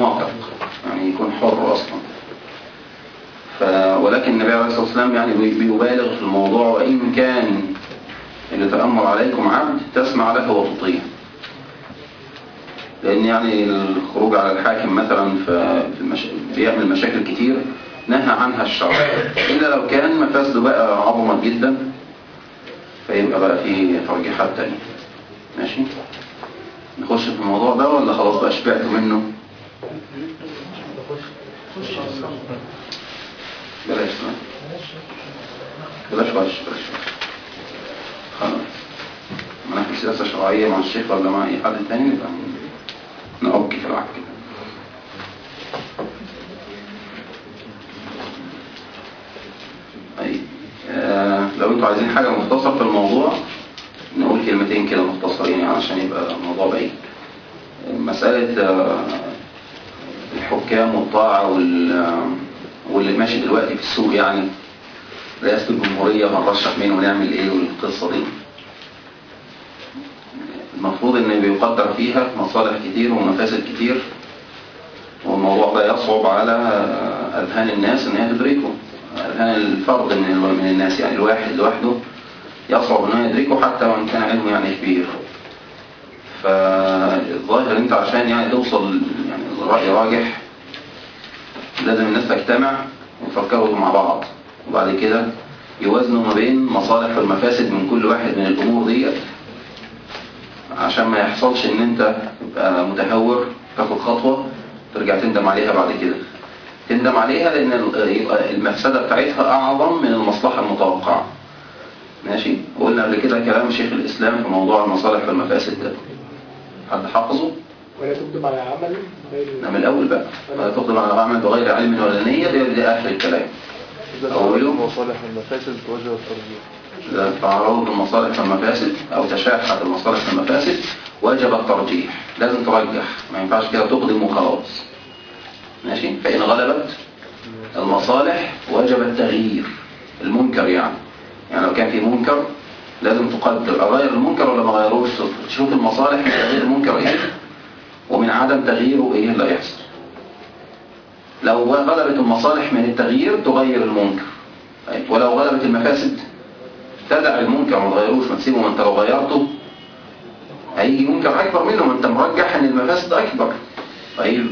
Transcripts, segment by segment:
معتق يعني يكون حر أصلا. ف... ولكن النبي عليه الصلاة والسلام يعني بي- بيبالغ في الموضوع وإن كان اللي تأمر عليكم عبد تسمع له وتطيع. لأن يعني الخروج على الحاكم مثلا في المش... بيعمل مشاكل كتير نهى عنها الشرع. إلا لو كان مفاسده بقى عظمت جدا فيبقى بقى في ترجيحات تانية. ماشي؟ نخش في الموضوع ده ولا خلاص بقى شبعتوا منه؟ بلاش بلاش بلاش وش خلاص ما نحكي سياسة شرعية مع الشيخ ولا مع أي حد تاني نبقى نعبك في العك آه لو أنتوا عايزين حاجة مختصر في الموضوع نقول كلمتين كده مختصرين يعني عشان يبقى الموضوع بعيد. مسألة آه، الحكام والطاعة وال واللي ماشي دلوقتي في السوق يعني. رئاسة الجمهورية هنرشح مين ونعمل إيه والقصة دي. المفروض إن بيقدر فيها مصالح كتير ومفاسد كتير. والموضوع ده يصعب على أذهان الناس إن هي تدركه. أذهان الفرد من الناس يعني. الواحد لوحده يصعب إن هو يدركه حتى وإن كان علمه يعني كبير. فالظاهر أنت عشان يعني توصل يعني لرأي راجح لازم الناس تجتمع ويفكروا مع بعض. وبعد كده يوازنوا ما بين مصالح والمفاسد من كل واحد من الأمور ديت عشان ما يحصلش إن أنت تبقى متهور تاخد خطوة ترجع تندم عليها بعد كده. تندم عليها لأن المفسدة بتاعتها أعظم من المصلحة المتوقعة. ماشي؟ وقلنا قبل كده كلام شيخ الإسلام في موضوع المصالح والمفاسد ده. حد حافظه؟ ولا تقدم على عمل غير من الأول بقى. ولا تقدم على عمل بغير علم ولا نية ده ده اخر الكلام. أوله. مصالح المفاسد وجه الترجيح. إذا تعارض المصالح والمفاسد أو تشاحت المصالح والمفاسد وجب الترجيح. لازم ترجح. ما ينفعش كده تقدم وخلاص. ماشي؟ فإن غلبت المصالح وجب التغيير. المنكر يعني. يعني لو كان في منكر لازم تقدر. أغير المنكر ولا ما غيروش؟ تشوف المصالح من تغيير المنكر إيه؟ ومن عدم تغييره إيه اللي هيحصل؟ لو غلبت المصالح من التغيير تغير المنكر. طيب، ولو غلبت المفاسد تدع المنكر ما تغيروش ما تسيبه ما انت لو غيرته هيجي منكر أكبر منه ما انت مرجح إن المفاسد أكبر. طيب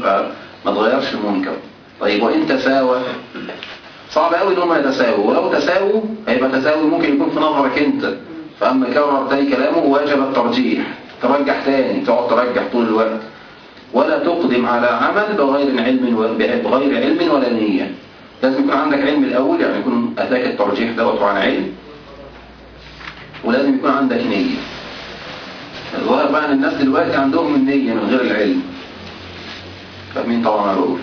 ما تغيرش المنكر. طيب وإن تساوى؟ صعب قوي إن هم يتساووا. ولو تساووا هيبقى تساوي ممكن يكون في نظرك أنت. فأما كرر تاني كلامه واجب الترجيح. ترجح تاني تقعد ترجح طول الوقت. ولا تقدم على عمل بغير علم بغير علم ولا نية. لازم يكون عندك علم الأول يعني يكون أتاك الترجيح دوت عن علم. ولازم يكون عندك نية. الظاهر بقى ان الناس دلوقتي عندهم النية من غير العلم. فاهمين طبعا أنا بقول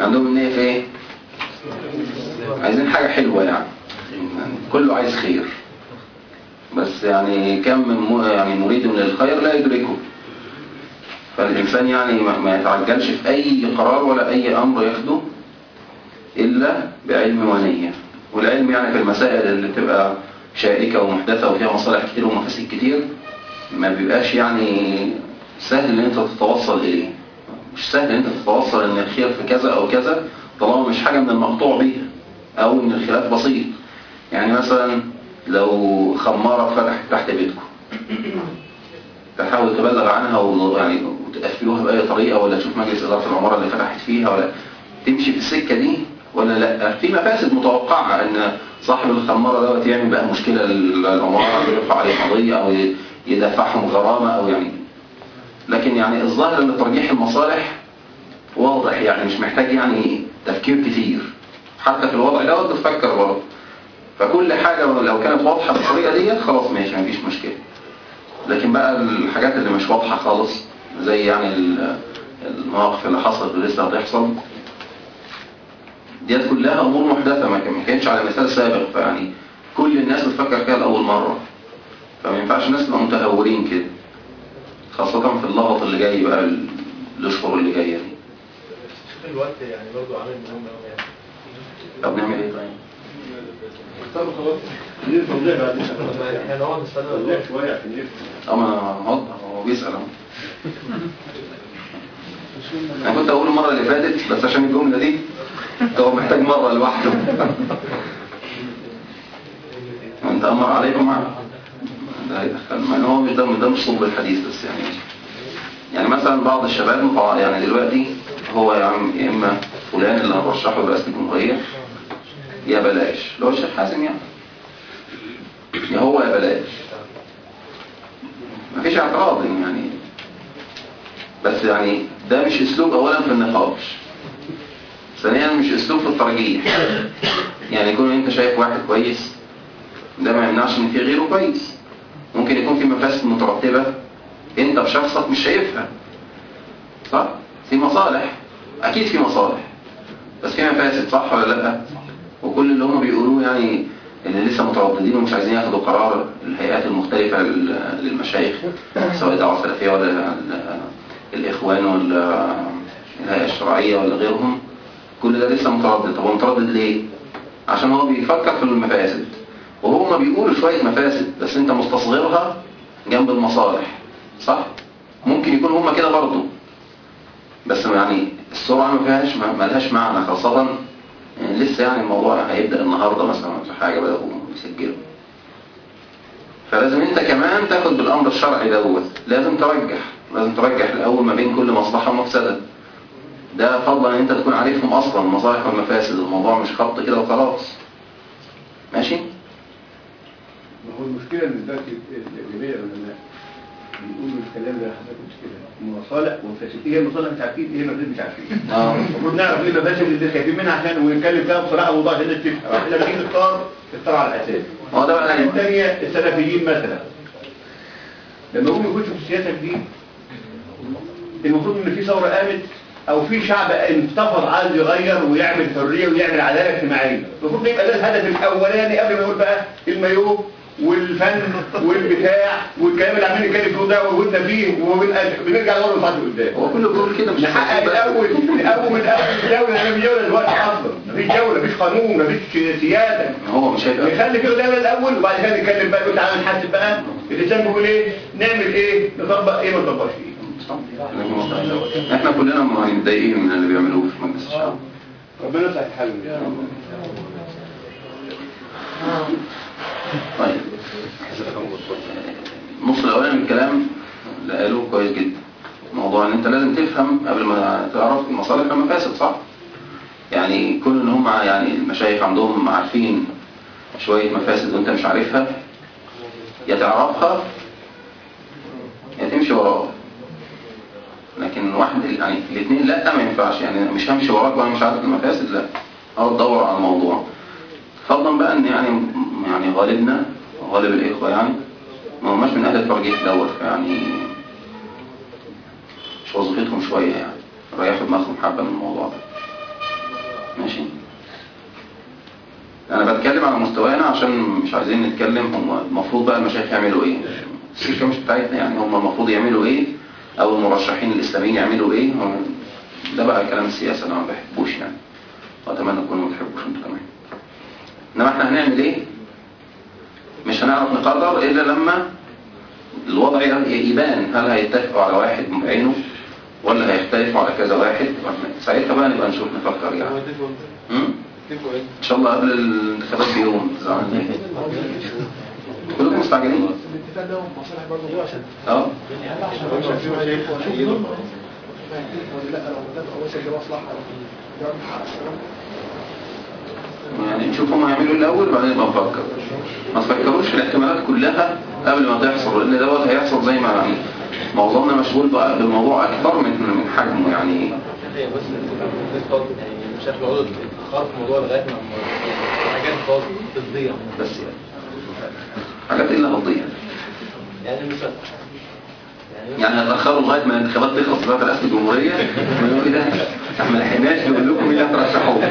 عندهم النية في إيه؟ عايزين حاجة حلوة يعني. كله عايز خير. بس يعني كم من يعني مريد للخير لا يدركه. فالإنسان يعني ما يتعجلش في أي قرار ولا أي أمر ياخده إلا بعلم ونية. والعلم يعني في المسائل اللي بتبقى شائكة ومحدثة وفيها مصالح كتير ومفاسد كتير ما بيبقاش يعني سهل إن أنت تتوصل إليه. مش سهل إن أنت تتوصل إن الخير في كذا أو كذا طالما مش حاجة من المقطوع بيها أو إن الخلاف بسيط. يعني مثلا لو خمارة فتحت تحت بيتكم. تحاول تبلغ عنها و- يعني وتقفلوها بأي طريقة ولا تشوف مجلس إدارة العمارة اللي فتحت فيها ولا تمشي في السكة دي ولا لأ؟ في مفاسد متوقعة إن صاحب الخمارة دوت يعمل بقى مشكلة للعمارة يرفع عليه قضية أو يدفعهم غرامة أو يعني لكن يعني الظاهر إن ترجيح المصالح واضح يعني مش محتاج يعني تفكير كتير. حتى في الوضع دوت بتفكر برضه. فكل حاجة لو كانت واضحة بالطريقة دي خلاص ماشي مفيش مشكلة. لكن بقى الحاجات اللي مش واضحة خالص زي يعني ال- المواقف اللي حصلت ولسه هتحصل ديت كلها أمور محدثة ما كان- ما كانتش على مثال سابق فيعني كل الناس بتفكر فيها لأول مرة. فما ينفعش الناس تبقى متهورين كده خاصة في اللغط اللي جاي بقى ال- الأشهر اللي جاية دي. شوف الوقت يعني برضه عامل مهم قوي يعني. طب نعمل إيه؟ طيب؟ طب خلاص. بعد إحنا نقعد نستنى. شوية عشان يفهم. اما هوضح هو بيسأل اهو. أنا كنت أقول المرة اللي فاتت بس عشان الجملة دي هو محتاج مرة لوحده. انت أمر عليكم عام ده هيدخل هو مش ده ده مش صلب الحديث بس يعني. يعني مثلا بعض الشباب مقع- يعني دلوقتي هو يا عم يا إما فلان اللي هنرشحه لرئاسة الجمهورية يا بلاش. اللي هو الشيخ حازم يعني. يا هو يا بلاش. مفيش اعتراض يعني. بس يعني ده مش اسلوب اولا في النقاش. ثانيا مش اسلوب في الترجيح. يعني يكون أنت شايف واحد كويس ده ما يمنعش إن في غيره كويس. ممكن يكون في مفاسد مترتبة أنت بشخصك مش شايفها. صح؟ في مصالح. أكيد في مصالح. بس في مفاسد صح ولا لأ؟ وكل اللي هم بيقولوه يعني اللي لسه مترددين ومش عايزين ياخدوا قرار الهيئات المختلفة لل- للمشايخ سواء دعوة سلفية ولا ال- الإخوان ولا الهيئة الشرعية ولا غيرهم. كل ده لسه متردد. طب هو متردد ليه؟ عشان هو بيفكر في المفاسد. وهما بيقولوا شوية مفاسد بس انت مستصغرها جنب المصالح. صح؟ ممكن يكون هما كده برضه بس يعني السرعة ما فيهاش ما لهاش معنى خاصة لسه يعني الموضوع هيبدأ النهاردة مثلا في حاجة بدأوا يسجلوا فلازم أنت كمان تاخد بالأمر الشرعي دوت. لازم ترجح. لازم ترجح الأول ما بين كل مصلحة ومفسدة. ده فضلا إن أنت تكون عارفهم أصلا المصالح والمفاسد. الموضوع مش خبط كده وخلاص. ماشي؟ ما هو المشكلة إن دلوقتي الجميع بيقولوا الكلام ده حضرتك مش كده. مصالح ومفاسد إيه المصالح؟ مش عارفين. إيه المفاسد مش عارفين. آه. المفروض نعرف إيه المفاسد اللي خايفين منها عشان ونتكلم فيها بصراحة ووضوح عشان الناس تفهم إحنا لما نيجي نختار نختار على الأساس. هو ده بقى يعني. الثانية السلفيين مثلا. لما هم يخشوا في السياسة دي المفروض إن في ثورة قامت أو في شعب انتفض عايز يغير ويعمل حرية ويعمل عدالة اجتماعية. المفروض يبقى ده الهدف الأولاني قبل ما يقول بقى المايو والفن والبتاع والكلام اللي عمالين نتكلم فيه ده وودنا فيه وبنرجع لورا ونصعد لقدام هو كله بيقول كده مش نحقق. الأول الأول الأول الدولة أنا مش دوله دلوقتي أصلا مفيش دوله مفيش قانون مفيش سياده هو مش هيبقى نخلي كده دايما الأول وبعد كده نتكلم بقى نقول تعالى نحاسب بقى الانسان بيقول إيه نعمل إيه نطبق إيه ما نطبقش إيه إحنا كلنا يعني متضايقين من اللي بيعملوه في مجلس الشعب ربنا يصلح الحال طيب. النص الأولاني من الكلام اللي قالوه كويس جدا. موضوع إن أنت لازم تفهم قبل ما تعرف المصالح والمفاسد صح؟ يعني كل إن هم يعني المشايخ عندهم عارفين شوية مفاسد وأنت مش عارفها يا تعرفها يا تمشي وراها. لكن واحد يعني الاثنين لا ما ينفعش. يعني مش همشي وراك وأنا مش عارف المفاسد لا. أو تدور على الموضوع. فضلا بقى إن يعني يعني غالبنا غالب الإخوة يعني ما هماش من أهل الترجيح دوت يعني مش وظيفتهم شوية يعني ريحوا دماغهم حبة من الموضوع ده. ماشي؟ أنا بتكلم على مستوانا عشان مش عايزين نتكلم هم المفروض بقى المشايخ يعملوا إيه؟ السكه مش بتاعتنا يعني هم المفروض يعملوا إيه؟ أو المرشحين الإسلاميين يعملوا إيه؟ ده بقى كلام السياسة أنا ما بحبوش يعني. وأتمنى تكونوا ما تحبوش أنتوا كمان إنما إحنا هنعمل إيه؟ مش هنعرف نقرر إلا لما الوضع يبان هل هيتفقوا على واحد بعينه ولا هيختلفوا على كذا واحد. ساعتها بقى نبقى نشوف نفكر يعني? إن شاء الله قبل الانتخابات بيوم؟ كلكم مستعجلين؟ الاتفاق ده مصالح برضه عشان آه ولا لا لو ده وصل لمصلحه ده حق السلام يعني نشوف هم هيعملوا الأول وبعدين نفكر. ما تفكروش في الاحتمالات كلها قبل ما تحصل لأن دوت هيحصل زي ما معظمنا مشغول بقى بالموضوع أكتر من من حجمه يعني. يعني يقعدوا يتأخروا في الموضوع لغاية ما حاجات خالص تضيع. بس يعني حاجات إيه اللي هتضيع. يعني مثلا يعني هتأخروا لغاية ما الانتخابات تخلص بقى في رئاسة الجمهورية ويقولوا إيه ده؟ إحنا ما لحقناش نقول لكم مين اللي هترشحوه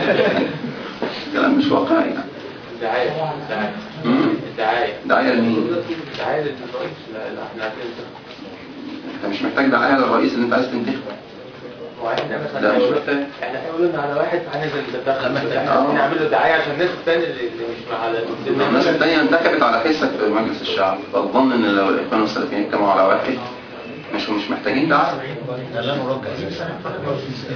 كلام مش واقعي يعني دعايه دعاية لمين؟ دعايه للرئيس لا لا إحنا انت مش محتاج دعاية للرئيس اللي انت عايز تنتخبه وإحنا مثلا. إحنا قلنا على واحد إحنا آه. عايزين نعمل له دعاية عشان الناس الثانية اللي مش مع ال- الناس التانية انتخبت على حسك في مجلس الشعب فالظن إن لو الاخوان والسلفيين اجتمعوا على واحد مش مش محتاجين مرجع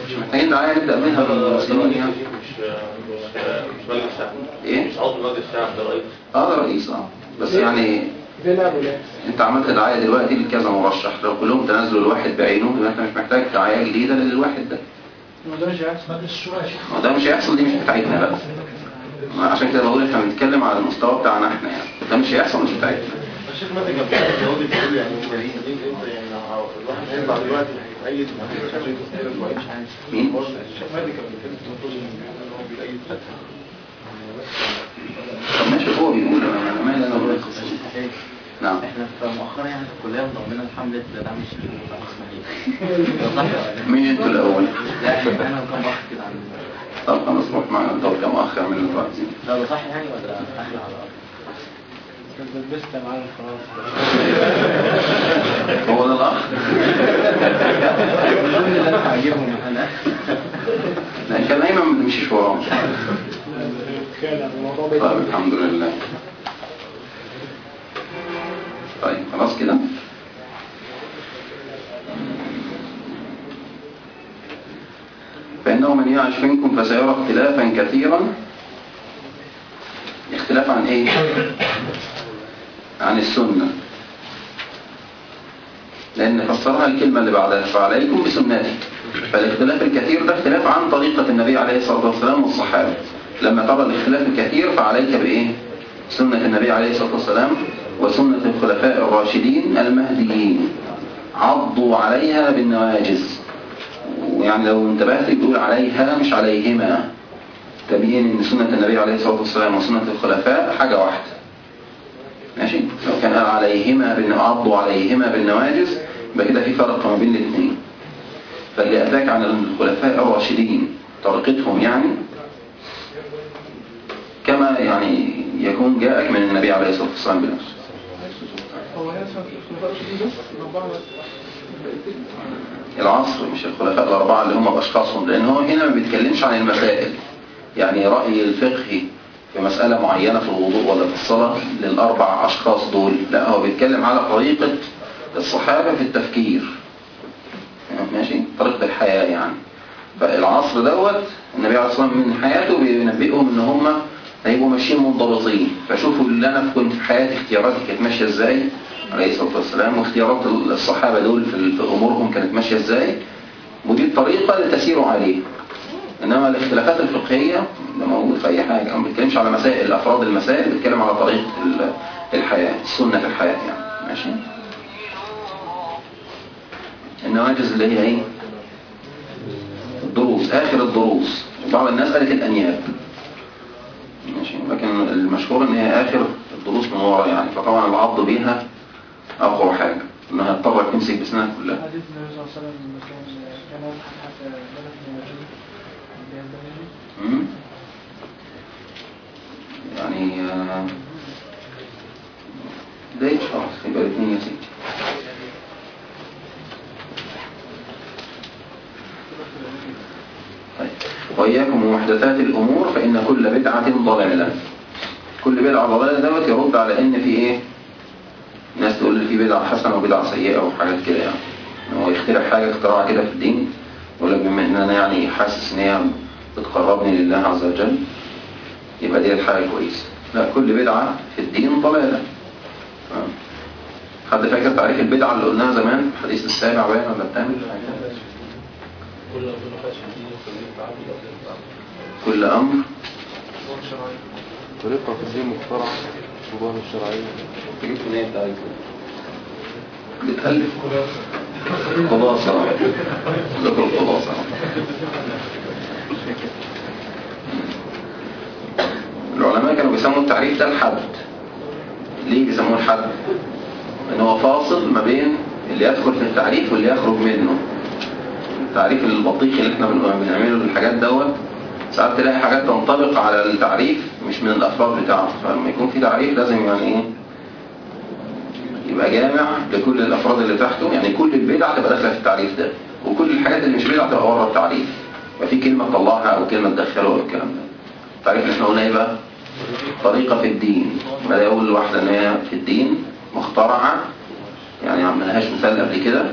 مش محتاجين دعاية نبدأ منها بالمسلمين يعني. مش مش الشعب إيه؟ مش عضو مجلس الشعب ده رئيس آه ده رئيس آه. بس يعني أنت عملت دعاية دلوقتي لكذا مرشح. لو كلهم تنازلوا لواحد بعينه يبقى أنت مش محتاج دعاية جديدة للواحد ده. ما مش هيحصل. مش هيحصل. دي مش بتاعتنا بقى. عشان كده بقول إحنا بنتكلم على المستوى بتاعنا إحنا يعني. ده مش هيحصل مش بتاعتنا. الشيخ يعني الواحد هيطلع دلوقتي هيتأيد ما فيش حاجة كتير كويس مين؟ الشيخ مادة كان بيتكلم ان هو بيأيد فتحة طب ماشي هو بيقول أنا أنا مالي أنا بقول نعم إحنا في مؤخرا يعني في الكلية انضمينا لحملة دعم الشباب لا؟ مين أنتوا الأول لا أنا كم اخ كده عن طب خلاص روح معنا طب كم أخ يعمل اللي دلوقتي لا ده صح يعني ولا أحلى على الأرض؟ لبست معانا خلاص هو ده الأخ. الظن اللي أنا هجيبهم أنا لا كان ايمن ما تمشيش وراه كان الموضوع طيب الحمد لله. طيب خلاص كده. فإنه من يعش منكم فسيرى اختلافا كثيرا. اختلاف عن إيه؟ عن السنة. لأن فسرها الكلمة اللي بعدها فعليكم بسنتي فالاختلاف الكثير ده اختلاف عن طريقة النبي عليه الصلاة والسلام والصحابة. لما ترى الاختلاف الكثير فعليك بإيه؟ سنة النبي عليه الصلاة والسلام وسنة الخلفاء الراشدين المهديين. عضوا عليها بالنواجز ويعني لو انتبهت بيقول عليها مش عليهما. تبين إن سنة النبي عليه الصلاة والسلام وسنة الخلفاء حاجة واحدة. ماشي؟ لو كان عضوا عليهما بالنواجز يبقى كده في فرق ما بين الاثنين. فاللي أتاك عن الخلفاء الراشدين طريقتهم يعني كما يعني يكون جاءك من النبي عليه الصلاة والسلام بنفسه. العصر مش الخلفاء الأربعة اللي هم بأشخاصهم لأن هو هنا ما بيتكلمش عن المسائل. يعني رأي الفقهي في مسألة معينة في الوضوء ولا في الصلاة للأربع أشخاص دول. لا هو بيتكلم على طريقة الصحابة في التفكير. ماشي؟ طريقة الحياة يعني. فالعصر دوت النبي عليه الصلاة والسلام من حياته بينبئهم إن هم هيبقوا ماشيين منضبطين. فشوفوا اللي أنا كنت في حياتي اختياراتي كانت ماشية إزاي؟ عليه الصلاة والسلام. واختيارات الصحابة دول في في أمورهم كانت ماشية إزاي؟ ودي الطريقة اللي تسيروا عليها. إنما الاختلافات الفقهية ده موجود في أي حاجة. ما بيتكلمش على مسائل أفراد المسائل بيتكلم على طريقة ال- الحياة سنة الحياة يعني. ماشي؟ النواجز اللي هي إيه؟ الدروس آخر الدروس بعض الناس قالت الأنياب. ماشي. لكن المشهور إن هي آخر الدروس من ورا يعني. فطبعا العض بيها أقوى حاجة. إنها تضطر تمسك بسنانها كلها. حديث النبي صلى الله عليه وسلم لما كان كان يضحك حتى بلغ من وجهه بيان دمجه مم. يعني آه، ده خلاص يبقى الاثنين يا سيدي طيب وإياكم ومحدثات الأمور فإن كل بدعة ضلالة. كل بدعة ضلالة دوت يرد على إن في إيه؟ ناس تقول في بدعة حسنة وبدعة سيئة وحاجات كده يعني. هو يخترع حاجة اختراع كده في الدين يقول لك بما إن أنا يعني حاسس إن هي بتقربني لله عز وجل يبقى دي حاجة كويسة. لا كل بدعة في الدين ضلالة. حد فاكر تعريف البدعة اللي قلناها زمان؟ الحديث السابع باين ولا الثامن؟ كل أظن في كل أمر. طريقة في الدين مخترعة وظاهر الشرعية. تجيب منين انت بتألف خلاصة. ذكر الخلاصة العلماء كانوا بيسموا التعريف ده الحد. ليه بيسموه الحد؟ ان هو فاصل ما بين اللي يدخل في التعريف واللي يخرج منه. التعريف البطيخ اللي إحنا بن- بنعمله للحاجات دوت ساعات تلاقي حاجات تنطبق على التعريف مش من الأفراد بتاعه. فلما يكون في تعريف لازم يعني إيه؟ يبقى جامع لكل الأفراد اللي تحته. يعني كل البدع تبقى داخلة في التعريف ده وكل الحاجات اللي مش بدع تبقى بره التعريف. يبقى في كلمة تطلعها أو كلمة تدخلها أو الكلام ده. التعريف اللي إحنا قلنا إيه بقى؟ طريقة في الدين. بدأ يقول واحدة إن هي في الدين مخترعة. يعني ما لهاش مثال قبل كده.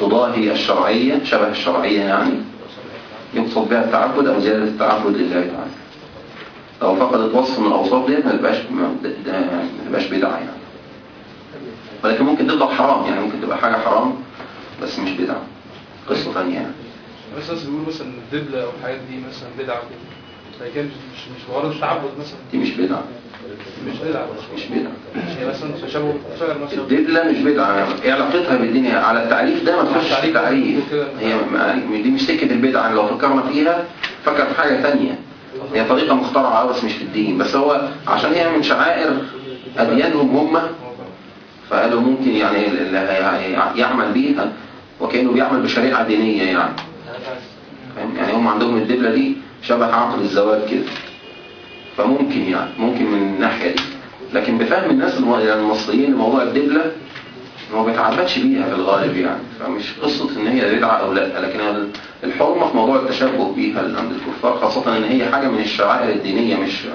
تضاهي الشرعية شبه الشرعية يعني يقصد بها التعبد أو زيادة التعبد لله تعالى. لو فقدت وصف من الأوصاف ديت ما تبقاش ما تبقاش بدعة يعني. ولكن ممكن تبقى حرام يعني ممكن تبقى حاجة حرام بس مش بدعة. قصة ثانية يعني. بس ناس بيقولوا مثلا الدبلة أو الحاجات دي مثلا بدعة. فهي مش مش مش مجرد تعبد مثلا. دي مش بدعة. مش بدعة. مش بدعة. هي مثلا تشابه مثلا. الدبلة مش بدعة. إيه علاقتها بالدنيا على التعريف ده ما تخش في تعريف هي دي مش سكة البدعة. لو فكرنا فيها فكر في حاجة تانية. هي طريقة مخترعة بس مش في الدين. بس هو عشان هي من شعائر أديانهم هم فقالوا ممكن يعني يعمل بيها وكأنه بيعمل بشريعة دينية يعني فاهم؟ يعني هم عندهم الدبلة دي. شبه عقد الزواج كده. فممكن يعني ممكن من الناحية دي. لكن بفهم الناس يعني المصريين لموضوع الدبلة ما بيتعبدش بيها في الغالب يعني. فمش قصة إن هي بدعة أو لأ لكن الحرمة في موضوع التشبه بيها عند الكفار خاصة إن هي حاجة من الشعائر الدينية مش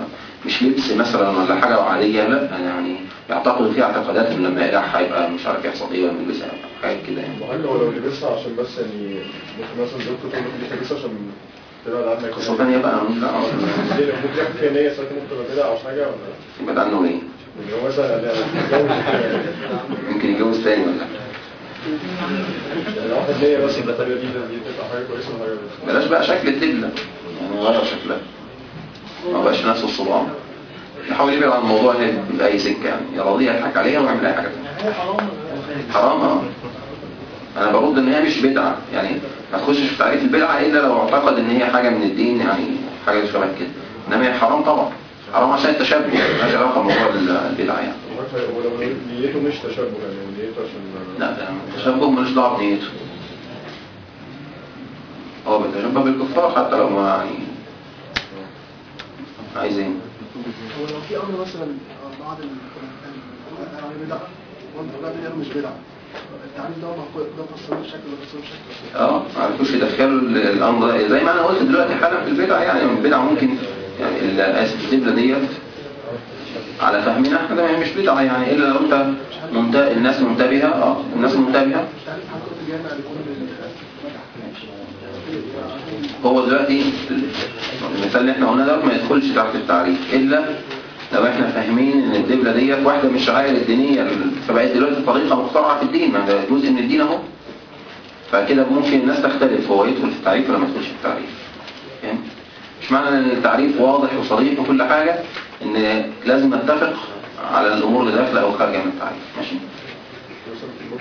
مش لبس مثلا ولا حاجة عادية لأ يعني يعتقدوا فيها اعتقادات إن لما يقلعها هيبقى مش عارف يحصل إيه ولا يلبسها حاجات كده يعني. وهل هو لو لبسها عشان بس يعني مثلا زوجته تقول دي لبسها عشان ممكن أو حاجة ولا يبقى عنه إيه يعني يعني يتجوز تاني ولا يعني. بلاش بقى شكل الدبلة يعني غير شكلها ما بقاش نفس الصباع يحاول يبعد عن الموضوع هي بأي سكة يعني يراضيها يضحك عليها ويعمل أي حاجة حرام حرام آه أنا برد ان هي مش بدعة. يعني ما تخشش في تعريف البدعة الا لو اعتقد ان هي حاجة من الدين يعني حاجة شبه كده. انما هي حرام طبعا. حرام عشان التشبه. مالهاش علاقة بموضوع البدعة يعني. ولو نيته مش تشبه يعني نيته عشان لا التشبه ملوش دعوة بنيته. هو بيتشبه بالكفار حتى لو ما يعني عايزين. هو لو في أمر مثلا بعض القرآن ده بشكل بشكل آه ما عرفوش يدخلوا ال- الامر زي ما أنا قلت دلوقتي حالا في البدع يعني البدع ممكن يعني ال- اسف الدبله ديت على فهمنا إحنا ده مش بدعه يعني إلا لو أنت منت... الناس منتبهه آه الناس منتبهه هو دلوقتي المثال اللي إحنا قلنا ده ما يدخلش تحت التعريف إلا لو إحنا فاهمين إن الدبلة ديت واحدة من الشعائر الدينية فبقت دلوقتي طريقة مخترعة في الدين ما ده جزء من الدين أهو. فكده ممكن الناس تختلف هو يدخل في التعريف ولا ما يدخلش في التعريف؟ مش معنى إن التعريف واضح وصريح وكل حاجة إن لازم نتفق على الأمور اللي داخلة أو خارجة من التعريف. ماشي؟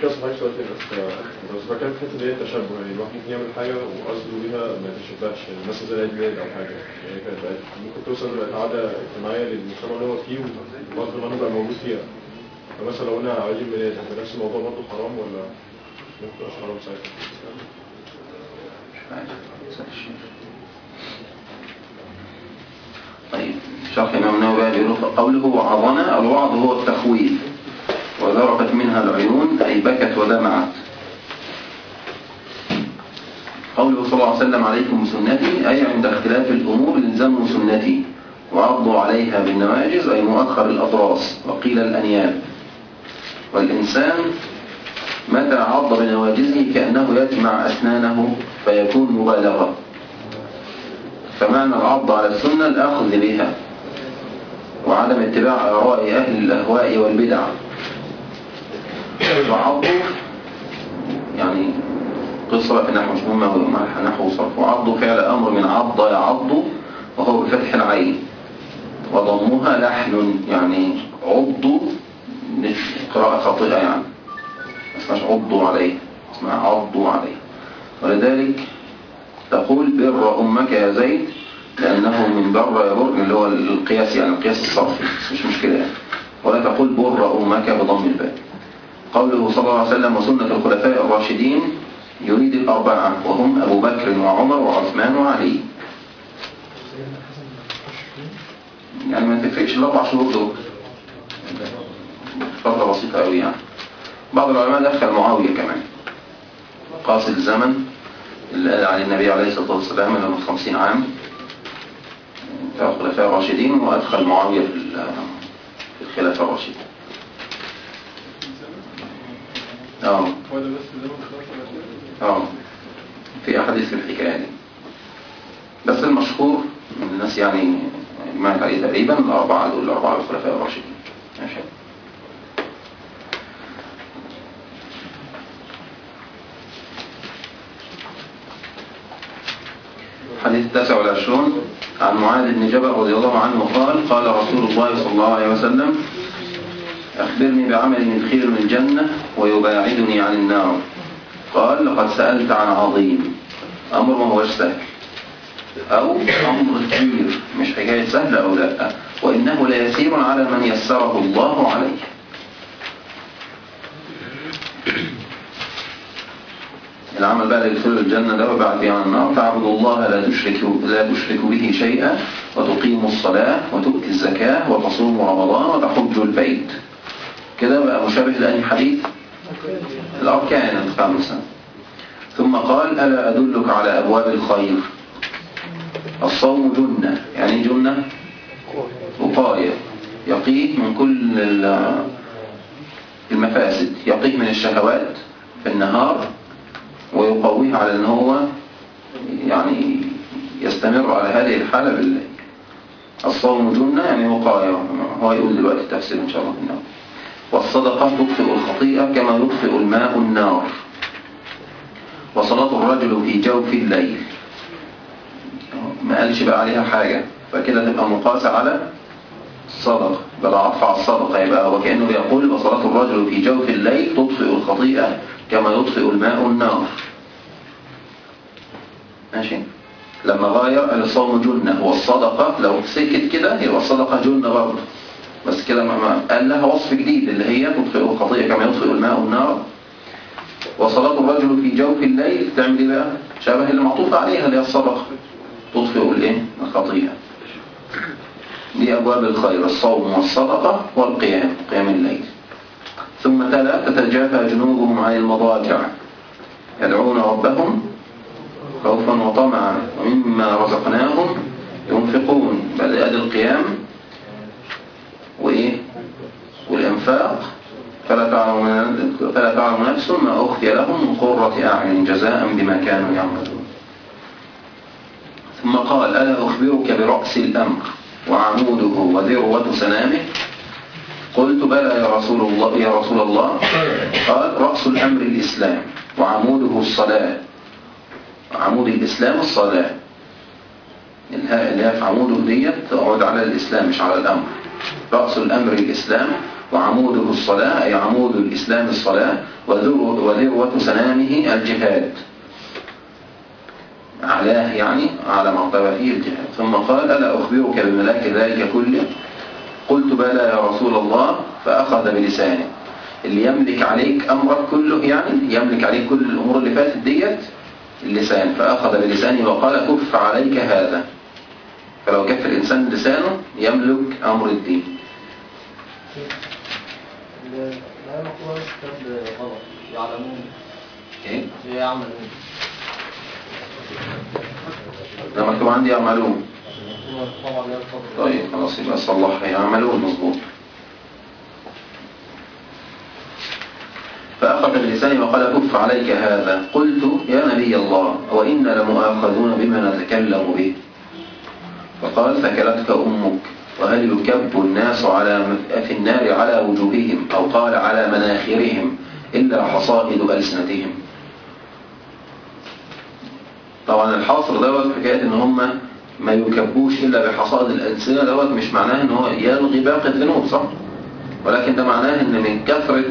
اسال حضرتك سؤال بس بس بتكلم في حتة اللي هي التشبه يعني الواحد ممكن يعمل حاجة وقصده بيها ما يتشبهش يعني مثلا زي العيد ميلاد أو حاجة يعني كانت ممكن توصل بقت عاده اجتماعيه للمجتمع اللي هو فيه وغصب عنه بقى موجود فيها فمثلا لو قلنا عيد الميلاد هيبقى نفس الموضوع برضه حرام ولا ممكن مش حرام ساعتها؟ طيب شرح الإمام النووي قوله وعظنا الوعظ هو التخويف وذرفت منها العيون أي بكت ودمعت قوله صلى الله عليه وسلم عليكم بسنتي أي عند اختلاف الأمور الزموا سنتي. وعضوا عليها بالنواجز أي مؤخر الأطراس. وقيل الأنياب. والإنسان متى عض بنواجزه كأنه يجمع أسنانه فيكون مبالغة. فمعنى العض على السنة الأخذ بها. وعدم اتباع آراء أهل الأهواء والبدع. وعضوا يعني قصة نحو مش مهمة نحو صرف وعضوا فعل أمر من عض يعض وهو بفتح العين. وضمها لحن يعني عضوا مش قراءة خاطئة يعني. ما اسمهاش عضوا عليه اسمها عضوا عليه. ولذلك تقول بر أمك يا زيد لأنه من بر يبر اللي هو القياس يعني القياس الصرفي مش مشكلة يعني. ولا تقول بر أمك بضم الباء. قوله صلى الله عليه وسلم وسنة الخلفاء الراشدين يريد الأربعة وهم أبو بكر وعمر وعثمان وعلي. يعني ما تفرقش الأربع شهور دول. فترة بسيطة قوي يعني. بعض العلماء دخل معاوية كمان. قاس الزمن اللي قال عليه النبي عليه الصلاة والسلام من 50 عام. الخلفاء الراشدين وأدخل معاوية في ال- في الخلافة الراشدين آه. آه. في أحاديث في الحكاية دي. بس المشهور من الناس يعني ما عليه تقريبا الاربعه دول الاربعه الخلفاء الراشدين. ماشي. حديث التاسع والعشرون عن معاذ بن جبل رضي الله عنه قال قال رسول الله صلى الله عليه وسلم أخبرني بعمل يدخلني الجنة ويباعدني عن النار. قال لقد سألت عن عظيم. أمر ما هوش سهل أو أمر كبير. مش حكاية سهلة أو لأ. وإنه ليسير على من يسره الله عليه. العمل بقى اللي يدخل الجنة ده وبعد عن النار تعبد الله لا تشرك لا تشرك به شيئا وتقيم الصلاة وتؤتي الزكاة وتصوم رمضان وتحج البيت. كده بقى مشابه لأي حديث؟ الأركان الخمسة ثم قال ألا أدلك على أبواب الخير؟ الصوم جنة. يعني إيه جنة؟ وقاية. يقيه من كل ال- المفاسد. يقيه من الشهوات في النهار ويقويه على إن هو يعني يستمر على هذه الحالة بالليل. الصوم جنة يعني وقاية. هو يقول دلوقتي التفسير إن شاء الله في والصدقة تطفئ الخطيئة كما يطفئ الماء النار. وصلاة الرجل في جوف الليل. ما قالش بقى عليها حاجة فكده تبقى مقاسة على الصدقة بل عطف على الصدقة يبقى وكأنه بيقول وصلاة الرجل في جوف الليل تطفئ الخطيئة كما يطفئ الماء النار. ماشي؟ لما غاير الصوم جنة هو الصدقة لو سكت كده يبقى الصدقة جنة برضه. بس كده ما قال لها وصف جديد اللي هي تطفئ الخطيئة كما يطفئ الماء النار وصلاة الرجل في جوف الليل تعمل إيه بقى؟ شبه اللي معطوف عليها اللي هي الصدقة. تطفئ الايه الخطيئة دي أبواب الخير الصوم والصدقة والقيام قيام الليل. ثم تلا تتجافى جنوبهم عن المضاجع. يدعون ربهم خوفا وطمعا ومما رزقناهم ينفقون. ادي القيام وإيه؟ والإنفاق. فلا تعلم فلا تعلم نفس ما أخفي لهم من قرة أعين جزاء بما كانوا يعملون. ثم قال ألا أخبرك برأس الأمر وعموده وذروة سنامه؟ قلت بلى يا رسول الله يا رسول الله. قال رأس الأمر الإسلام وعموده الصلاة. عمود الإسلام الصلاة. الهاء اللي هي في عموده ديت تعود على الإسلام مش على الأمر. رأس الأمر الإسلام وعموده الصلاة أي عمود الإسلام الصلاة وذروة سنامه الجهاد. أعلاه يعني على مرتبة فيه الجهاد. ثم قال ألا أخبرك بملاك ذلك كله؟ قلت بلى يا رسول الله. فأخذ بلسانه. اللي يملك عليك أمرك كله يعني يملك عليك كل الأمور اللي فاتت ديت اللسان. فأخذ بلسانه وقال كف عليك هذا. فلو كف الإنسان لسانه يملك أمر الدين. لا ده مكتوب عندي يعملون طيب خلاص يبقى صلحها يعملون مظبوط. فأخذ بلسانه وقال كف عليك هذا. قلت يا نبي الله وإنا لمؤاخذون بما نتكلم به. فقال ثكلتك أمك. وهل يكب الناس على في النار على وجوههم أو قال على مناخرهم إلا حصائد ألسنتهم؟ طبعا الحصر دوت حكاية إن هم ما يكبوش إلا بحصائد الألسنة دوت مش معناه إن هو يلغي باقي الذنوب صح؟ ولكن ده معناه إن من كثرة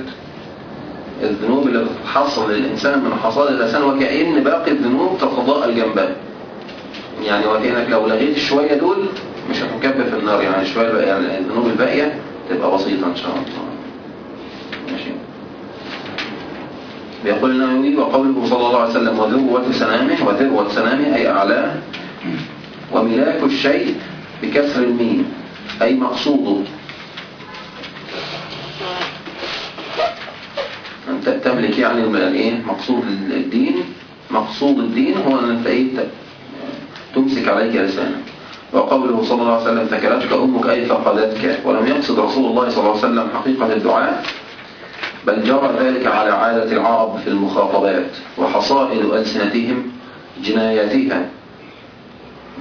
الذنوب اللي بتحصل للإنسان من حصائد الألسنة وكأن باقي الذنوب تتضاءل جنبها. يعني وكأنك لو لغيت الشويه دول مش هتكب في النار يعني الباقية يعني الذنوب الباقية تبقى بسيطة إن شاء الله. ماشي. بيقول النووي وقوله صلى الله عليه وسلم وذروة سنامه وذروة سنامه أي أعلاه وملاك الشيء بكسر الميم أي مقصوده. أنت تملك يعني إيه؟ مقصود الدين. مقصود الدين هو أن أنت إيه؟ ت- تمسك عليك لسانك. وقوله صلى الله عليه وسلم ثكلتك أمك أي فقدتك. ولم يقصد رسول الله صلى الله عليه وسلم حقيقة الدعاء بل جرى ذلك على عادة العرب في المخاطبات وحصائد ألسنتهم جناياتها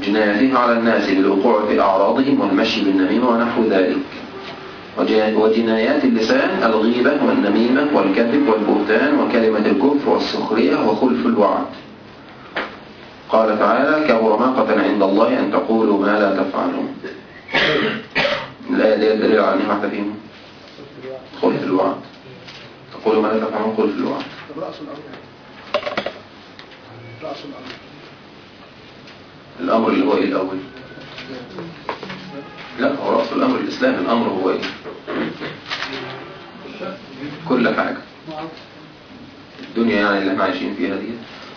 جناياتها على الناس بالوقوع في أعراضهم والمشي بالنميمة ونحو ذلك. وج- وجنايات اللسان الغيبة والنميمة والكذب والبهتان وكلمة الكفر والسخرية وخلف الوعد. قال تعالى كبر مقتا عند الله أن تقولوا ما لا تفعلون. الآية دي الدليل على أنها واحدة فيهم. خلف الوعد. تقولوا ما لا تفعلون الوعد الأمر رأس الأمر الأمر اللي هو إيه الأول؟ لا هو رأس الأمر الإسلام. الأمر هو إيه؟ كل حاجة. الدنيا يعني اللي إحنا عايشين فيها دي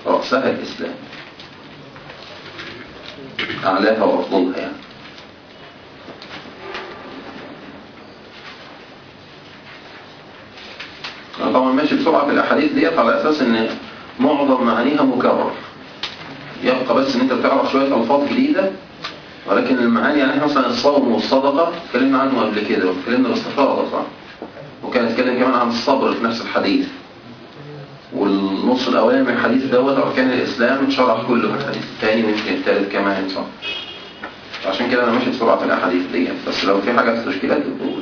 رأسها الإسلام. أعلاها وأفضلها يعني. أنا طبعا ماشي بسرعة في الأحاديث ديت على أساس إن معظم معانيها مكرر. يبقى بس إن أنت بتعرف شوية ألفاظ جديدة ولكن المعاني يعني إحنا مثلا الصوم والصدقة اتكلمنا عنه قبل كده واتكلمنا باستفاضة صح؟ وكان اتكلم كمان عن الصبر في نفس الحديث. والنص الأولاني من الحديث دوت أركان الإسلام اتشرح كله في الحديث الثاني ويمكن الثالث كمان صح؟ عشان كده أنا ماشي بسرعة في الأحاديث دي بس لو في حاجة تشكيلات بتقول.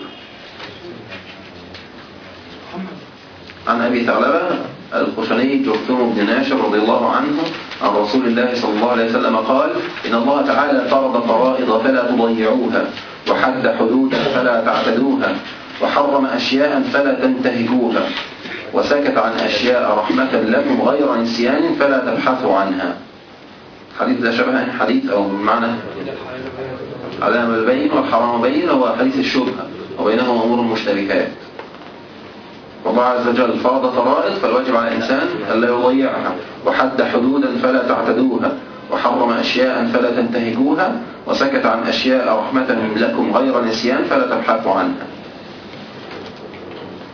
عن أبي ثعلبة الخشني جرثوم بن ناشر رضي الله عنه عن رسول الله صلى الله عليه وسلم قال إن الله تعالى فرض فرائض فلا تضيعوها وحد حدودا فلا تعتدوها وحرم أشياء فلا تنتهكوها وسكت عن أشياء رحمة لكم غير نسيان فلا تبحثوا عنها. حديث ده شبه حديث أو بمعنى علامة البين والحرام بين هو حديث الشبهة وبينهما أمور مشتركات. والله عز وجل فرض فرائض فالواجب على الإنسان ألا يضيعها وحد حدودا فلا تعتدوها وحرم أشياء فلا تنتهكوها وسكت عن أشياء رحمة لكم غير نسيان فلا تبحثوا عنها.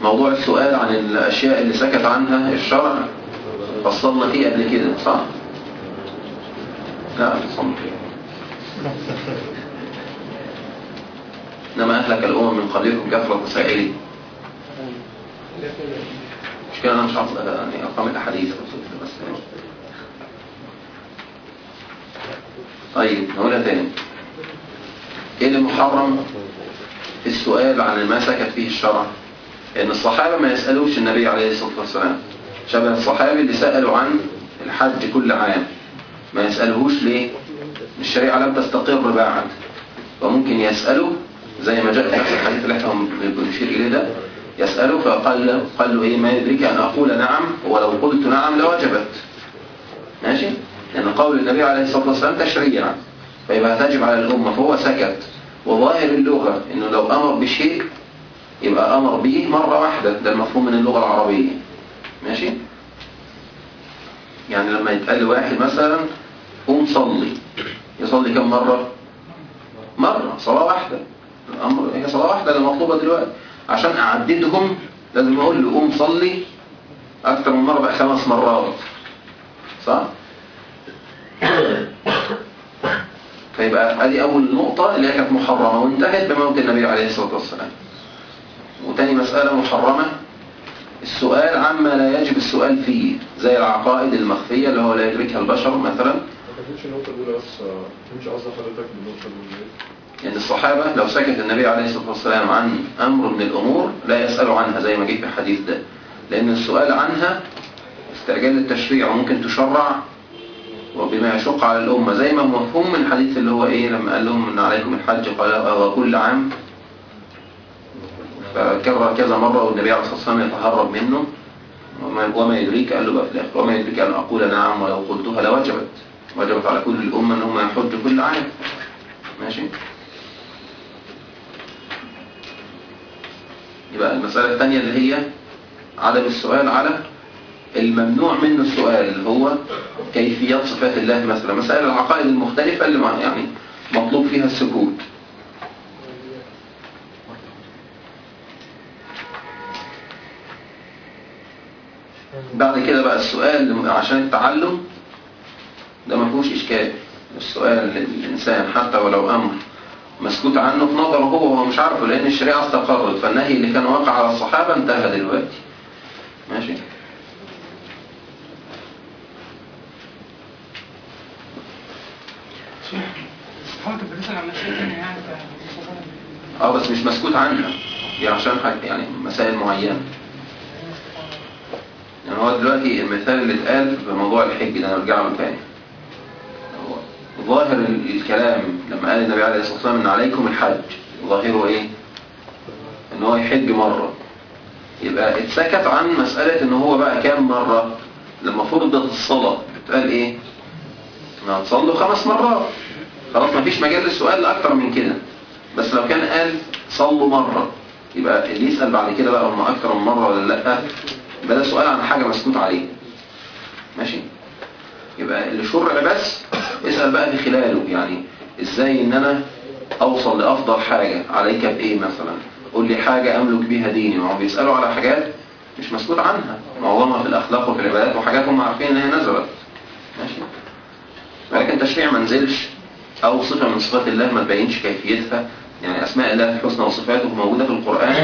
موضوع السؤال عن الأشياء اللي سكت عنها الشرع. فصلنا فيه قبل كده صح؟ لا فصلنا فيه. إنما أهلك الأمم من قبلكم كثرة سائلين مش كده أنا مش عارف يعني أرقام الأحاديث بس طيب نقولها تاني. إيه اللي محرم في السؤال عن ما سكت فيه الشرع؟ إن الصحابة ما يسألوش النبي عليه الصلاة والسلام. شبه الصحابي اللي سألوا عن الحج كل عام. ما يسألهوش ليه؟ الشريعة لم تستقر بعد. وممكن يسأله زي ما جاء في نفس الحديث اللي إحنا بنشير إليه ده. يسأله فقال له, قال له إيه؟ ما يدرك أن أقول نعم ولو قلت نعم لوجبت. ماشي؟ لأن قول النبي عليه الصلاة والسلام تشريع فيبقى تجب على الأمة فهو سكت. وظاهر اللغة إنه لو أمر بشيء يبقى أمر به مرة واحدة ده المفهوم من اللغة العربية. ماشي؟ يعني لما يتقال لواحد مثلا قوم صلي. يصلي كم مرة؟ مرة صلاة واحدة. الأمر هي صلاة واحدة اللي مطلوبة دلوقتي. عشان أعددهم لازم أقول له قوم صلي أكثر من مرة بقى خمس مرات. صح؟ فيبقى هذه أول نقطة اللي هي كانت محرمة وانتهت بموت النبي عليه الصلاة والسلام. وتاني مسألة محرمة. السؤال عما لا يجب السؤال فيه زي العقائد المخفية اللي هو لا يدركها البشر مثلا. ما كانتش النقطة الأولى بس ما كانش قصد حضرتك بالنقطة الأولى يعني الصحابة لو سكت النبي عليه الصلاة والسلام عن أمر من الأمور لا يسألوا عنها زي ما جه في الحديث ده. لأن السؤال عنها استعجال للتشريع وممكن تشرع وبما يشق على الأمة. زي ما هو مفهوم من الحديث اللي هو إيه لما قال لهم إن عليكم الحج قال أو كل عام فكرر كذا مرة والنبي عليه الصلاة والسلام يتهرب منه. وما, يدريك؟ قال له بقى وما يدريك أن أقول نعم ولو قلتها لوجبت. وجبت على كل الأمة أن هم يحجوا كل عام. ماشي؟ يبقى المسألة الثانية اللي هي عدم السؤال على الممنوع منه السؤال اللي هو كيفيات صفات الله مثلا. مسائل العقائد المختلفة اللي يعني مطلوب فيها السكوت. بعد كده بقى السؤال عشان التعلم ده ما فيهوش إشكال. السؤال للإنسان حتى ولو أمر مسكوت عنه في نظره هو وهو مش عارفه لأن الشريعة استقرت. فالنهي اللي كان واقع على الصحابة انتهى دلوقتي. ماشي؟ يعني؟ آه بس مش مسكوت عنها. دي عشان حاجة يعني مسائل معينة. يعني هو دلوقتي المثال اللي اتقال في موضوع الحج ده نرجع له تاني. ظاهر ال- الكلام لما قال النبي عليه الصلاة والسلام إن عليكم الحج ظاهره إيه؟ إن هو يحج مرة. يبقى اتسكت عن مسألة إن هو بقى كام مرة؟ لما فرضت الصلاة اتقال إيه؟ ما تصلوا خمس مرات. خلاص مفيش مجال للسؤال لأكتر من كده. بس لو كان قال صلوا مرة يبقى اللي يسأل بعد كده بقى هم أكتر من مرة ولا لأ؟ ده سؤال عن حاجة مسكوت عليه. ماشي؟ يبقى اللي شرع بس اسأل بقى بخلاله يعني إزاي إن أنا أوصل لأفضل حاجة؟ عليك بإيه مثلا؟ قول لي حاجة أملك بيها ديني. ما بيسألوا على حاجات مش مسكوت عنها. معظمها في الأخلاق وفي العبادات وحاجات هم عارفين ان هي نزلت. ماشي؟ ولكن تشريع ما نزلش أو صفة من صفات الله ما تبينش كيفيتها. يعني أسماء الله الحسنى وصفاته موجودة في القرآن.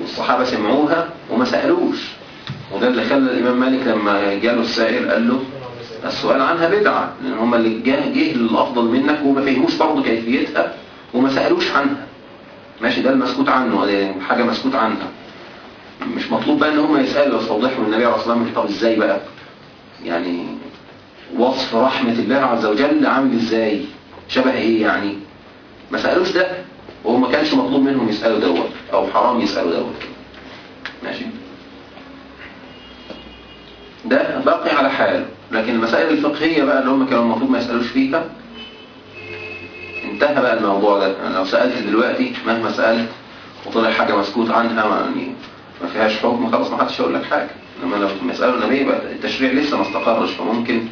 والصحابة سمعوها. وما سألوش. وده اللي خلى الإمام مالك لما جاله السائل قال له السؤال عنها بدعة لأن هم اللي جه, جه للأفضل منك وما فهموش برضه كيفيتها وما سألوش عنها. ماشي ده المسكوت عنه حاجة مسكوت عنها. مش مطلوب بقى إن هم يسألوا يستوضحوا النبي عليه الصلاة والسلام طب إزاي بقى؟ يعني وصف رحمة الله عز وجل عامل إزاي؟ شبه إيه يعني؟ ما سألوش ده وهو ما كانش مطلوب منهم يسألوا دوت أو حرام يسألوا دوت. ماشي. ده باقي على حاله لكن المسائل الفقهية بقى اللي هم كانوا المفروض ما يسألوش فيها انتهى بقى الموضوع ده. يعني لو سألت دلوقتي مهما سألت وطلع حاجة مسكوت عنها ما- يعني ما فيهاش حكم خلاص ما حدش هيقول لك حاجة. إنما لو مسألة النبي بقى؟ التشريع لسه ما استقرش فممكن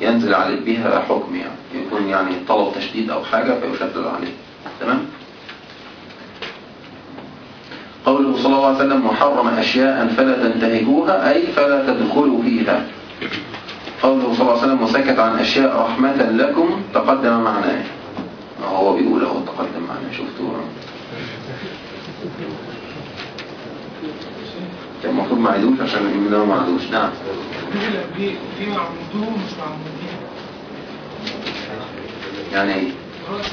ينزل عليه بيها حكم يعني. يكون يعني طلب تشديد أو حاجة فيشدد عليه. تمام؟ قوله صلى الله عليه وسلم محرم أشياء فلا تنتهكوها أي فلا تدخلوا فيها. قوله صلى الله عليه وسلم وسكت عن أشياء رحمة لكم تقدم معناه ما هو بيقول هو تقدم معناه شفتوا كان المفروض ما عيدوش عشان الإمام ما عيدوش. نعم. في في معمودون ومش يعني إيه رأس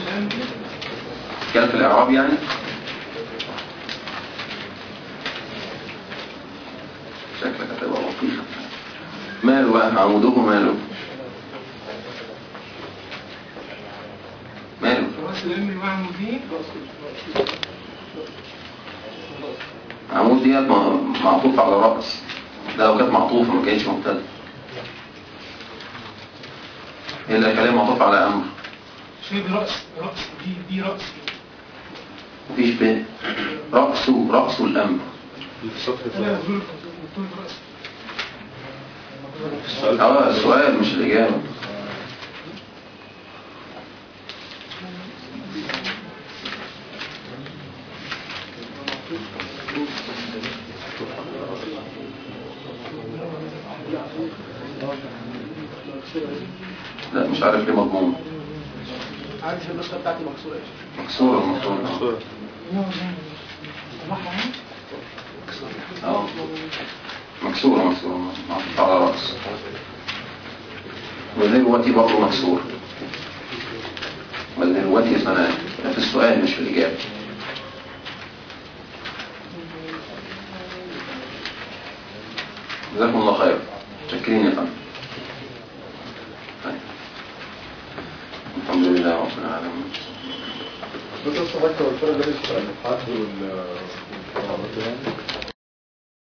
كان في الإعراب يعني؟ ماله بقى عموده ماله. ماله. رأس عمود ديت معطوف على رأس. ده لو كانت معطوفة ما كانتش مبتدأ. هي الكلام معطوف على أمر. شيء برأس رأس دي دي رأس. مفيش ب رأسه رأس الأمر أنا أقول دكتور رأس آه السؤال مش الإجابة. لا مش عارف ليه مضمون. عارف النسخة بتاعتي مكسورة شيخ؟ مكسورة المفروض آه مكسورة معطوف على رأس ودلوقتي برضه مكسور ودلوقتي اسمها في السؤال مش في الإجابة. جزاكم الله خير. شاكرين يا فندم. طيب. الحمد لله رب العالمين. بس الصباح والفرق بين الحد وال